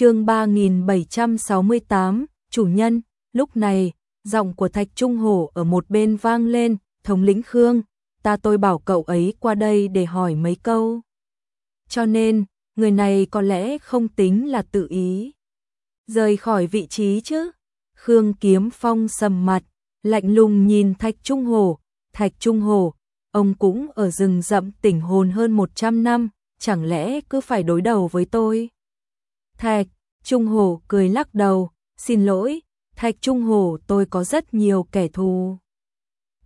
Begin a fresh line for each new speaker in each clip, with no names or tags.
chương 3768, chủ nhân, lúc này, giọng của Thạch Trung Hổ ở một bên vang lên, thống lĩnh Khương, ta tôi bảo cậu ấy qua đây để hỏi mấy câu. Cho nên, người này có lẽ không tính là tự ý. Rời khỏi vị trí chứ. Khương Kiếm Phong sầm mặt, lạnh lùng nhìn Thạch Trung Hổ, Thạch Trung Hổ, ông cũng ở rừng rậm tỉnh hồn hơn 100 năm, chẳng lẽ cứ phải đối đầu với tôi? Thạch, Trung Hổ cười lắc đầu, xin lỗi, Thạch Trung Hổ tôi có rất nhiều kẻ thù.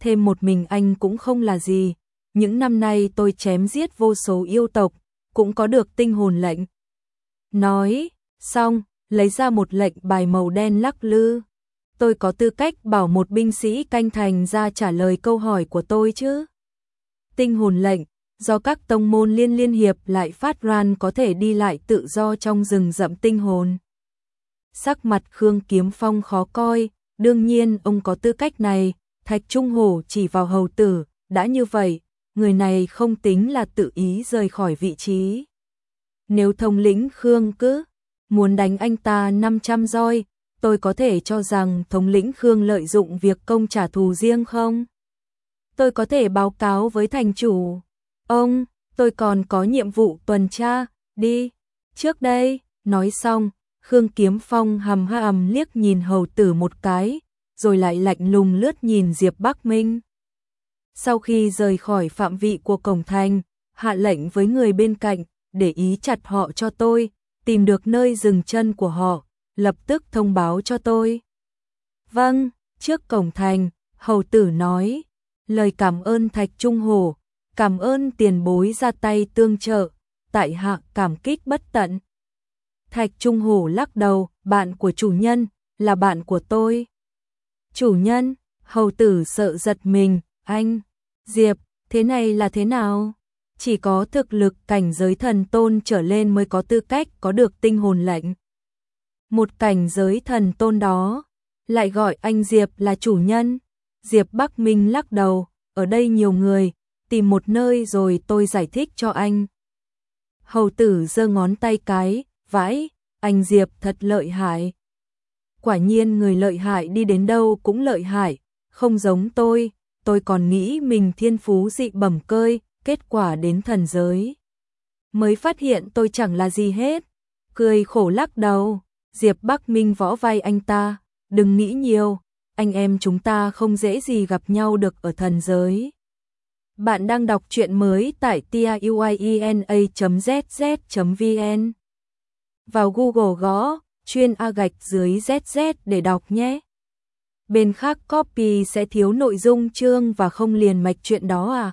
Thêm một mình anh cũng không là gì, những năm nay tôi chém giết vô số yêu tộc, cũng có được tinh hồn lệnh. Nói, xong, lấy ra một lệnh bài màu đen lắc lư. Tôi có tư cách bảo một binh sĩ canh thành ra trả lời câu hỏi của tôi chứ. Tinh hồn lệnh, do các tông môn liên liên hiệp lại phát ran có thể đi lại tự do trong rừng rậm tinh hồn. Sắc mặt Khương Kiếm Phong khó coi, đương nhiên ông có tư cách này, Thạch Trung Hổ chỉ vào hầu tử, đã như vậy, người này không tính là tự ý rời khỏi vị trí. Nếu thông lĩnh Khương cứ muốn đánh anh ta 500 roi, tôi có thể cho rằng thống lĩnh Khương lợi dụng việc công trả thù riêng không? Tôi có thể báo cáo với thành chủ. Ông, tôi còn có nhiệm vụ tuần tra, đi. Trước đây, nói xong, Khương Kiếm Phong hầm hầm liếc nhìn hầu tử một cái, rồi lại lạnh lùng lướt nhìn Diệp Bắc Minh. Sau khi rời khỏi phạm vị của cổng thành, hạ lệnh với người bên cạnh, để ý chặt họ cho tôi, tìm được nơi dừng chân của họ, lập tức thông báo cho tôi. Vâng, trước cổng thành, hầu tử nói, lời cảm ơn Thạch Trung Hồ, cảm ơn tiền bối ra tay tương trợ, tại hạ cảm kích bất tận. Thạch Trung hổ lắc đầu, bạn của chủ nhân, là bạn của tôi. Chủ nhân, hầu tử sợ giật mình, anh, Diệp, thế này là thế nào? Chỉ có thực lực cảnh giới thần tôn trở lên mới có tư cách có được tinh hồn lệnh. Một cảnh giới thần tôn đó, lại gọi anh Diệp là chủ nhân. Diệp Bắc Minh lắc đầu, ở đây nhiều người, tìm một nơi rồi tôi giải thích cho anh. Hầu tử giơ ngón tay cái, vãi, anh Diệp thật lợi hại. Quả nhiên người lợi hại đi đến đâu cũng lợi hại, không giống tôi, tôi còn nghĩ mình thiên phú dị bẩm cơi, kết quả đến thần giới. Mới phát hiện tôi chẳng là gì hết, cười khổ lắc đầu, Diệp Bắc Minh võ vai anh ta, đừng nghĩ nhiều, anh em chúng ta không dễ gì gặp nhau được ở thần giới. Bạn đang đọc truyện mới tại tiuiena.zz.vn. Vào Google gõ, chuyên A gạch dưới ZZ để đọc nhé. Bên khác copy sẽ thiếu nội dung chương và không liền mạch chuyện đó à.